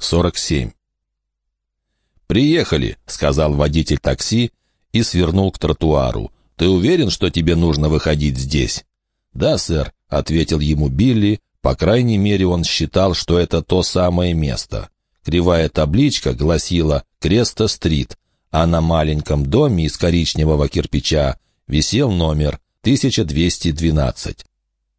47. «Приехали», — сказал водитель такси и свернул к тротуару. «Ты уверен, что тебе нужно выходить здесь?» «Да, сэр», — ответил ему Билли. По крайней мере, он считал, что это то самое место. Кривая табличка гласила «Креста-стрит», а на маленьком доме из коричневого кирпича висел номер 1212.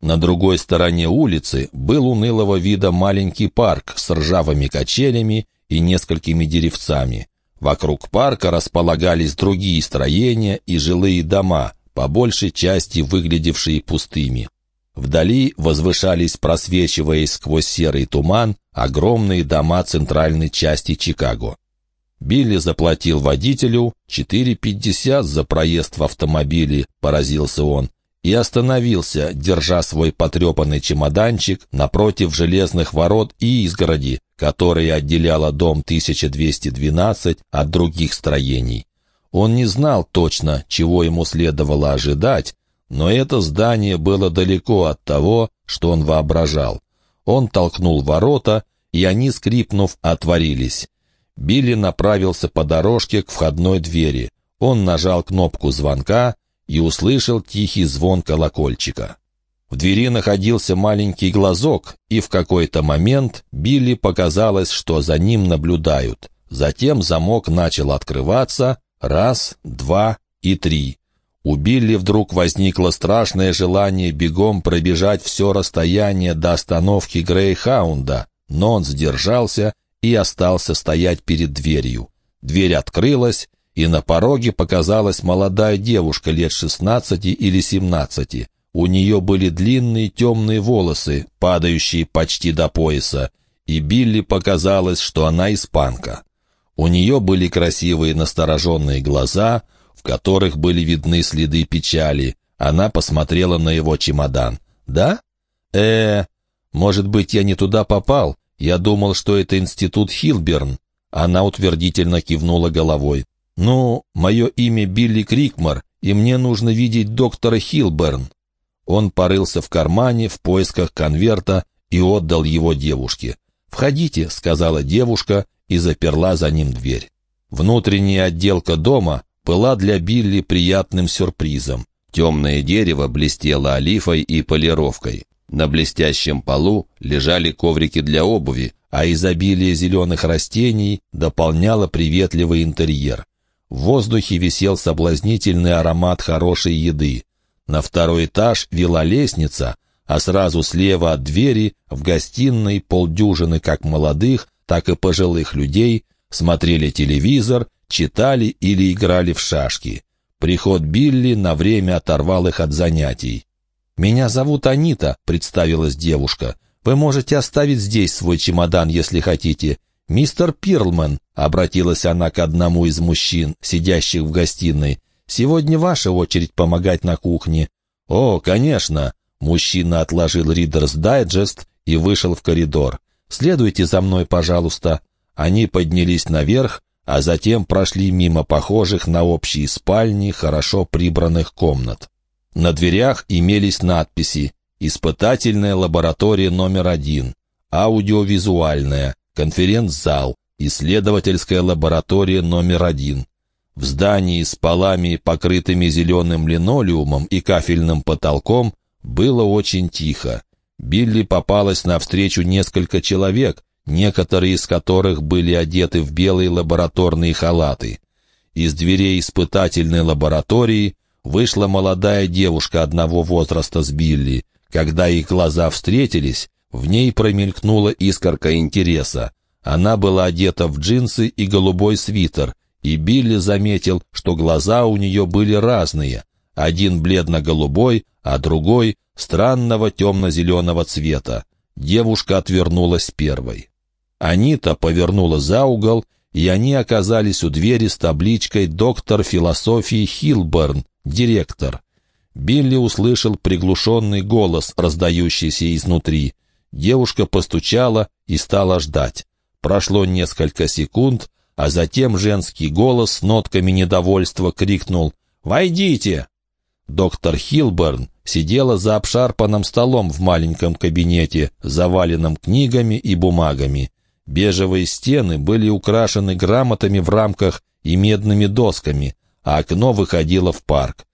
На другой стороне улицы был унылого вида маленький парк с ржавыми качелями и несколькими деревцами. Вокруг парка располагались другие строения и жилые дома, по большей части выглядевшие пустыми. Вдали возвышались, просвечиваясь сквозь серый туман, огромные дома центральной части Чикаго. Билли заплатил водителю 4,50 за проезд в автомобиле, поразился он, и остановился, держа свой потрепанный чемоданчик напротив железных ворот и изгороди, которая отделяла дом 1212 от других строений. Он не знал точно, чего ему следовало ожидать, но это здание было далеко от того, что он воображал. Он толкнул ворота, и они, скрипнув, отворились. Билли направился по дорожке к входной двери. Он нажал кнопку звонка и услышал тихий звон колокольчика. В двери находился маленький глазок, и в какой-то момент Билли показалось, что за ним наблюдают. Затем замок начал открываться раз, два и три. У Билли вдруг возникло страшное желание бегом пробежать все расстояние до остановки Грейхаунда, но он сдержался и остался стоять перед дверью. Дверь открылась, и на пороге показалась молодая девушка лет шестнадцати или семнадцати. У нее были длинные темные волосы, падающие почти до пояса, и Билли показалось, что она испанка. У нее были красивые настороженные глаза, в которых были видны следы печали. Она посмотрела на его чемодан. «Да? э может быть, я не туда попал? Я думал, что это институт Хилберн». Она утвердительно кивнула головой. «Ну, мое имя Билли Крикмар, и мне нужно видеть доктора Хилберн». Он порылся в кармане в поисках конверта и отдал его девушке. «Входите», — сказала девушка и заперла за ним дверь. Внутренняя отделка дома была для Билли приятным сюрпризом. Темное дерево блестело олифой и полировкой. На блестящем полу лежали коврики для обуви, а изобилие зеленых растений дополняло приветливый интерьер. В воздухе висел соблазнительный аромат хорошей еды. На второй этаж вела лестница, а сразу слева от двери в гостиной полдюжины как молодых, так и пожилых людей смотрели телевизор, читали или играли в шашки. Приход Билли на время оторвал их от занятий. «Меня зовут Анита», — представилась девушка. «Вы можете оставить здесь свой чемодан, если хотите. Мистер Пирлман», — обратилась она к одному из мужчин, сидящих в гостиной, «сегодня ваша очередь помогать на кухне». «О, конечно!» Мужчина отложил Ридерс Дайджест и вышел в коридор. «Следуйте за мной, пожалуйста». Они поднялись наверх, а затем прошли мимо похожих на общие спальни хорошо прибранных комнат. На дверях имелись надписи «Испытательная лаборатория номер один», «Аудиовизуальная», «Конференц-зал», «Исследовательская лаборатория номер один». В здании с полами, покрытыми зеленым линолеумом и кафельным потолком, было очень тихо. Билли попалось навстречу несколько человек, некоторые из которых были одеты в белые лабораторные халаты. Из дверей испытательной лаборатории вышла молодая девушка одного возраста с Билли. Когда их глаза встретились, в ней промелькнула искорка интереса. Она была одета в джинсы и голубой свитер, и Билли заметил, что глаза у нее были разные. Один бледно-голубой, а другой странного темно-зеленого цвета. Девушка отвернулась первой. Анита повернула за угол, и они оказались у двери с табличкой «Доктор философии Хилберн», директор. Билли услышал приглушенный голос, раздающийся изнутри. Девушка постучала и стала ждать. Прошло несколько секунд, а затем женский голос с нотками недовольства крикнул «Войдите!». Доктор Хилберн сидела за обшарпанным столом в маленьком кабинете, заваленном книгами и бумагами. Бежевые стены были украшены грамотами в рамках и медными досками, а окно выходило в парк.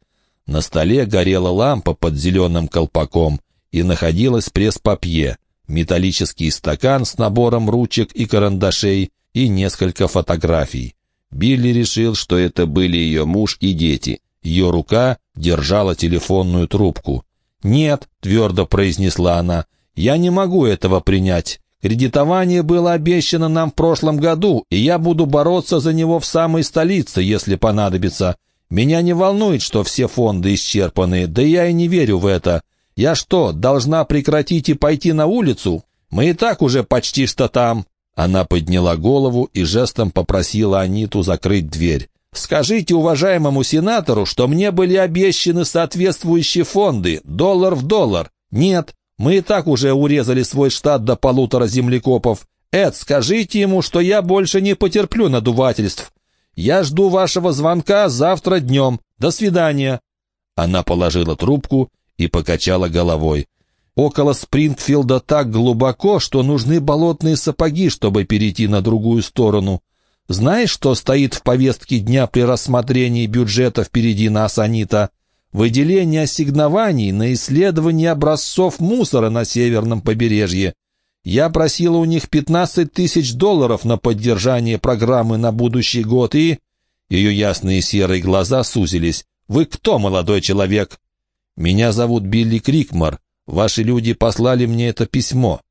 На столе горела лампа под зеленым колпаком и находилась пресс-папье, металлический стакан с набором ручек и карандашей и несколько фотографий. Билли решил, что это были ее муж и дети. Ее рука держала телефонную трубку. «Нет», — твердо произнесла она, — «я не могу этого принять. Кредитование было обещано нам в прошлом году, и я буду бороться за него в самой столице, если понадобится. Меня не волнует, что все фонды исчерпаны, да я и не верю в это. Я что, должна прекратить и пойти на улицу? Мы и так уже почти что там». Она подняла голову и жестом попросила Аниту закрыть дверь. «Скажите уважаемому сенатору, что мне были обещаны соответствующие фонды, доллар в доллар. Нет, мы и так уже урезали свой штат до полутора землекопов. Эд, скажите ему, что я больше не потерплю надувательств. Я жду вашего звонка завтра днем. До свидания». Она положила трубку и покачала головой. Около Спрингфилда так глубоко, что нужны болотные сапоги, чтобы перейти на другую сторону. Знаешь, что стоит в повестке дня при рассмотрении бюджета впереди нас, Анита? Выделение ассигнований на исследование образцов мусора на северном побережье. Я просила у них 15 тысяч долларов на поддержание программы на будущий год, и... Ее ясные серые глаза сузились. «Вы кто, молодой человек?» «Меня зовут Билли Крикмар. Ваши люди послали мне это письмо».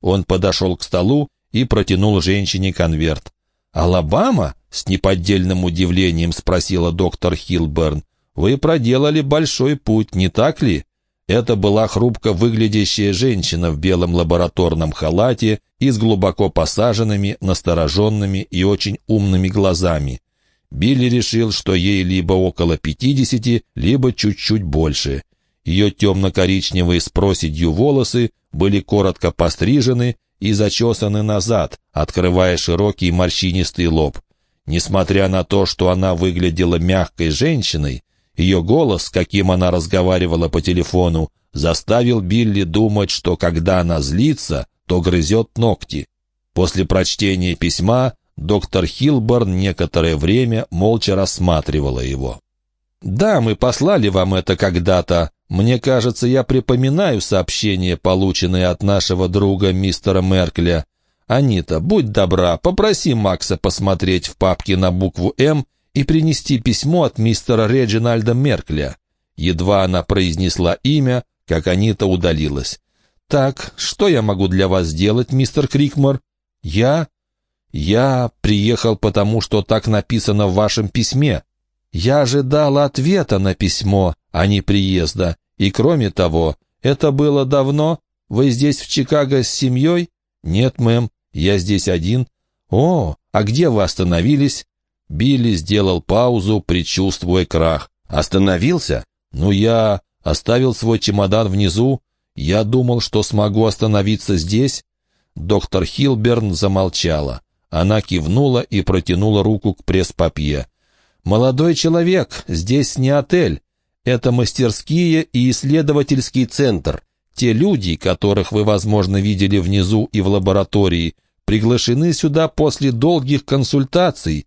Он подошел к столу и протянул женщине конверт. «Алабама?» — с неподдельным удивлением спросила доктор Хилберн. «Вы проделали большой путь, не так ли?» Это была хрупко выглядящая женщина в белом лабораторном халате и с глубоко посаженными, настороженными и очень умными глазами. Билли решил, что ей либо около пятидесяти, либо чуть-чуть больше. Ее темно-коричневые с проседью волосы были коротко пострижены и зачесаны назад, открывая широкий морщинистый лоб. Несмотря на то, что она выглядела мягкой женщиной, ее голос, каким она разговаривала по телефону, заставил Билли думать, что когда она злится, то грызет ногти. После прочтения письма доктор Хилборн некоторое время молча рассматривала его. «Да, мы послали вам это когда-то. Мне кажется, я припоминаю сообщение, полученное от нашего друга мистера Меркля. Анита, будь добра, попроси Макса посмотреть в папке на букву «М» и принести письмо от мистера Реджинальда Меркля. Едва она произнесла имя, как Анита удалилась. «Так, что я могу для вас сделать, мистер Крикмор?» «Я?» «Я приехал потому, что так написано в вашем письме. Я ожидала ответа на письмо, а не приезда. И кроме того, это было давно? Вы здесь в Чикаго с семьей?» «Нет, мэм, я здесь один». «О, а где вы остановились?» Билли сделал паузу, предчувствуя крах. «Остановился? Ну, я оставил свой чемодан внизу. Я думал, что смогу остановиться здесь». Доктор Хилберн замолчала. Она кивнула и протянула руку к пресс-папье. «Молодой человек, здесь не отель. Это мастерские и исследовательский центр. Те люди, которых вы, возможно, видели внизу и в лаборатории, приглашены сюда после долгих консультаций.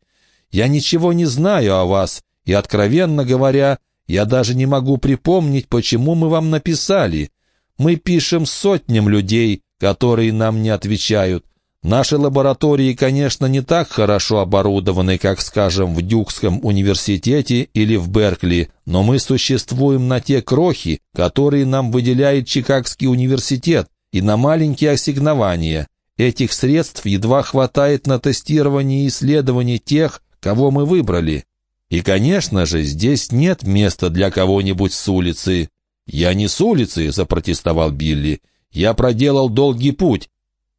Я ничего не знаю о вас, и, откровенно говоря, я даже не могу припомнить, почему мы вам написали. Мы пишем сотням людей, которые нам не отвечают. Наши лаборатории, конечно, не так хорошо оборудованы, как, скажем, в Дюкском университете или в Беркли, но мы существуем на те крохи, которые нам выделяет Чикагский университет, и на маленькие ассигнования. Этих средств едва хватает на тестирование и исследование тех, кого мы выбрали. И, конечно же, здесь нет места для кого-нибудь с улицы. «Я не с улицы», — запротестовал Билли. «Я проделал долгий путь».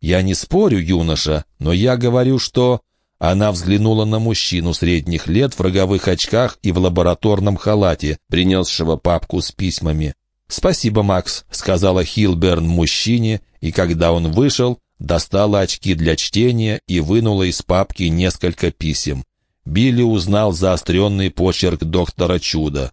«Я не спорю, юноша, но я говорю, что...» Она взглянула на мужчину средних лет в роговых очках и в лабораторном халате, принесшего папку с письмами. «Спасибо, Макс», — сказала Хилберн мужчине, и когда он вышел, достала очки для чтения и вынула из папки несколько писем. Билли узнал заостренный почерк доктора Чуда.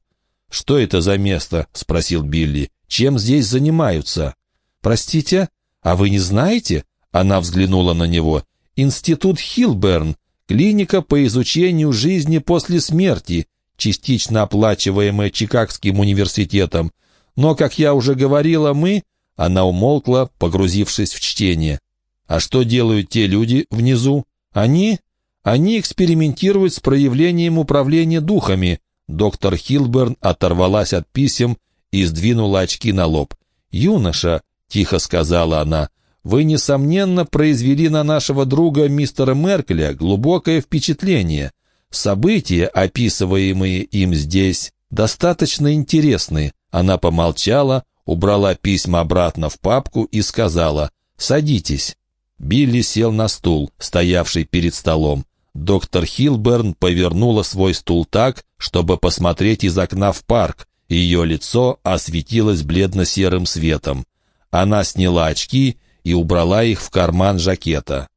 «Что это за место?» — спросил Билли. «Чем здесь занимаются?» «Простите, а вы не знаете?» Она взглянула на него. Институт Хилберн, клиника по изучению жизни после смерти, частично оплачиваемая Чикагским университетом. Но, как я уже говорила, мы...» Она умолкла, погрузившись в чтение. «А что делают те люди внизу? Они...» «Они экспериментируют с проявлением управления духами». Доктор Хилберн оторвалась от писем и сдвинула очки на лоб. «Юноша», — тихо сказала она, — «вы, несомненно, произвели на нашего друга мистера Меркеля глубокое впечатление. События, описываемые им здесь, достаточно интересны. Она помолчала, убрала письма обратно в папку и сказала «Садитесь». Билли сел на стул, стоявший перед столом. Доктор Хилберн повернула свой стул так, чтобы посмотреть из окна в парк. Ее лицо осветилось бледно-серым светом. Она сняла очки и убрала их в карман жакета.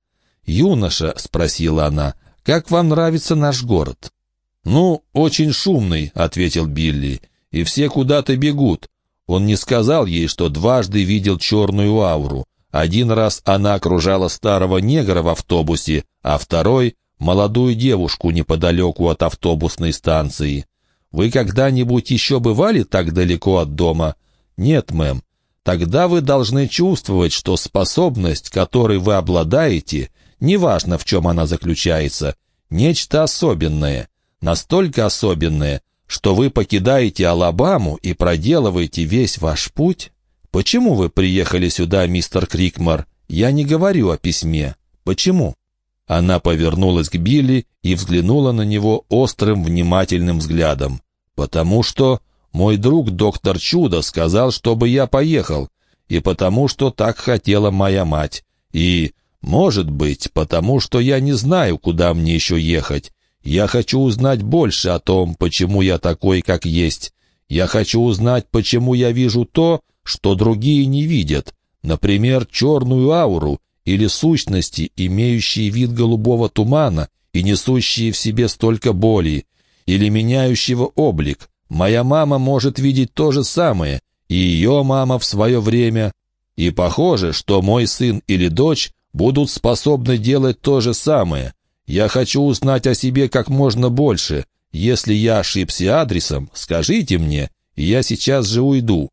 «Юноша», — спросила она, как вам нравится наш город?» «Ну, очень шумный», — ответил Билли, — «и все куда-то бегут». Он не сказал ей, что дважды видел черную ауру. Один раз она окружала старого негра в автобусе, а второй — молодую девушку неподалеку от автобусной станции. «Вы когда-нибудь еще бывали так далеко от дома?» «Нет, мэм. Тогда вы должны чувствовать, что способность, которой вы обладаете, неважно в чем она заключается, нечто особенное, настолько особенное, что вы покидаете Алабаму и проделываете весь ваш путь? Почему вы приехали сюда, мистер Крикмар? Я не говорю о письме. Почему?» Она повернулась к Билли и взглянула на него острым, внимательным взглядом. «Потому что мой друг доктор Чудо сказал, чтобы я поехал, и потому что так хотела моя мать. И может быть, потому что я не знаю, куда мне еще ехать. Я хочу узнать больше о том, почему я такой, как есть. Я хочу узнать, почему я вижу то, что другие не видят. Например, черную ауру или сущности, имеющие вид голубого тумана и несущие в себе столько боли, или меняющего облик. Моя мама может видеть то же самое, и ее мама в свое время. И похоже, что мой сын или дочь будут способны делать то же самое. Я хочу узнать о себе как можно больше. Если я ошибся адресом, скажите мне, и я сейчас же уйду».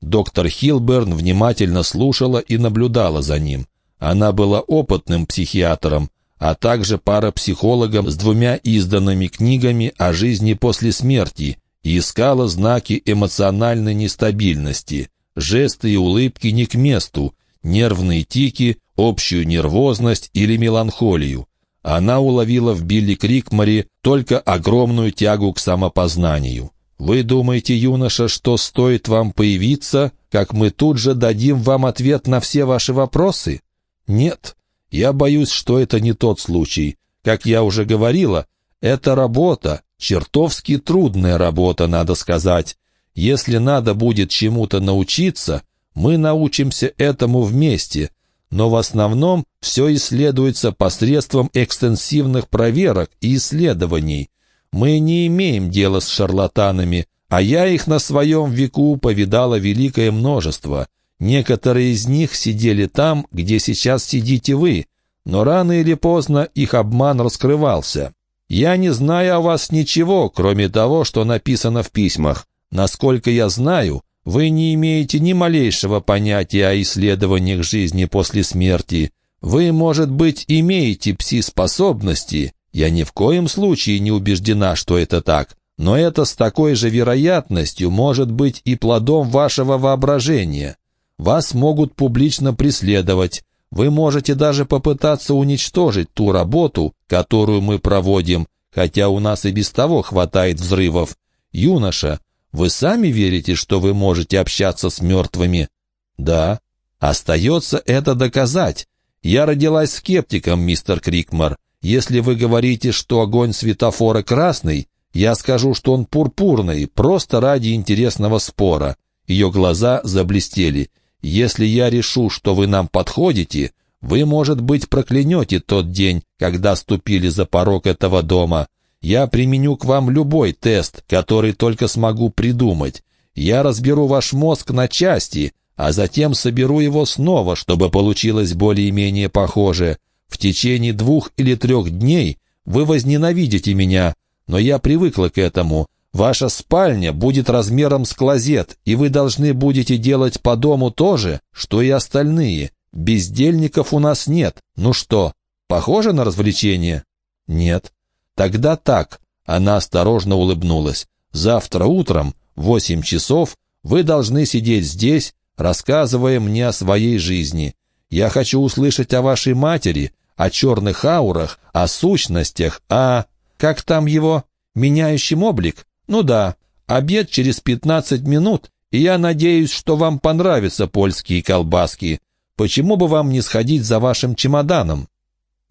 Доктор Хилберн внимательно слушала и наблюдала за ним. Она была опытным психиатром, а также парапсихологом с двумя изданными книгами о жизни после смерти и искала знаки эмоциональной нестабильности. Жесты и улыбки не к месту, нервные тики, общую нервозность или меланхолию. Она уловила в Билли Крикмаре только огромную тягу к самопознанию. «Вы думаете, юноша, что стоит вам появиться, как мы тут же дадим вам ответ на все ваши вопросы?» «Нет, я боюсь, что это не тот случай. Как я уже говорила, это работа, чертовски трудная работа, надо сказать. Если надо будет чему-то научиться, мы научимся этому вместе, но в основном все исследуется посредством экстенсивных проверок и исследований. Мы не имеем дела с шарлатанами, а я их на своем веку повидала великое множество. Некоторые из них сидели там, где сейчас сидите вы, но рано или поздно их обман раскрывался. Я не знаю о вас ничего, кроме того, что написано в письмах. Насколько я знаю, вы не имеете ни малейшего понятия о исследованиях жизни после смерти. Вы, может быть, имеете пси-способности. Я ни в коем случае не убеждена, что это так. Но это с такой же вероятностью может быть и плодом вашего воображения. Вас могут публично преследовать. Вы можете даже попытаться уничтожить ту работу, которую мы проводим, хотя у нас и без того хватает взрывов. Юноша, вы сами верите, что вы можете общаться с мертвыми? Да. Остается это доказать. Я родилась скептиком, мистер Крикмар. Если вы говорите, что огонь светофора красный, я скажу, что он пурпурный, просто ради интересного спора. Ее глаза заблестели. Если я решу, что вы нам подходите, вы, может быть, проклянете тот день, когда ступили за порог этого дома. Я применю к вам любой тест, который только смогу придумать. Я разберу ваш мозг на части, а затем соберу его снова, чтобы получилось более-менее похоже. В течение двух или трех дней вы возненавидите меня, но я привыкла к этому. Ваша спальня будет размером с клозет, и вы должны будете делать по дому то же, что и остальные. Бездельников у нас нет. Ну что, похоже на развлечение? Нет. Тогда так. Она осторожно улыбнулась. Завтра утром, в восемь часов, вы должны сидеть здесь, рассказывая мне о своей жизни. Я хочу услышать о вашей матери, о черных аурах, о сущностях, о... Как там его? Меняющим облик? Ну да, обед через пятнадцать минут, и я надеюсь, что вам понравятся польские колбаски. Почему бы вам не сходить за вашим чемоданом?»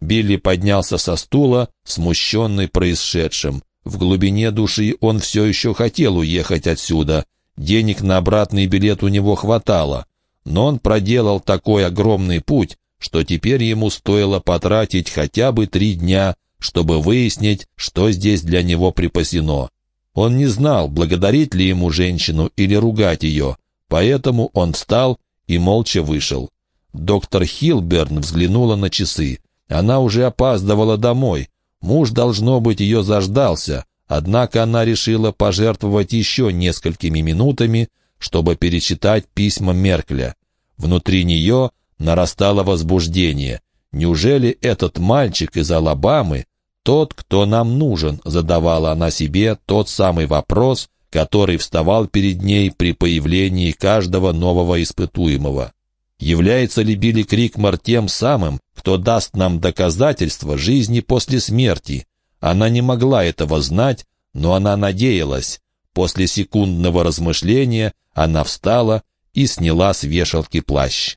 Билли поднялся со стула, смущенный происшедшим. В глубине души он все еще хотел уехать отсюда. Денег на обратный билет у него хватало. Но он проделал такой огромный путь, что теперь ему стоило потратить хотя бы три дня, чтобы выяснить, что здесь для него припасено. Он не знал, благодарить ли ему женщину или ругать ее, поэтому он встал и молча вышел. Доктор Хилберн взглянула на часы. Она уже опаздывала домой. Муж, должно быть, ее заждался, однако она решила пожертвовать еще несколькими минутами, чтобы перечитать письма Меркля. Внутри нее нарастало возбуждение. Неужели этот мальчик из Алабамы тот, кто нам нужен, задавала она себе тот самый вопрос, который вставал перед ней при появлении каждого нового испытуемого. Является ли Билли Крикмар тем самым, кто даст нам доказательства жизни после смерти? Она не могла этого знать, но она надеялась. После секундного размышления она встала и сняла с вешалки плащ.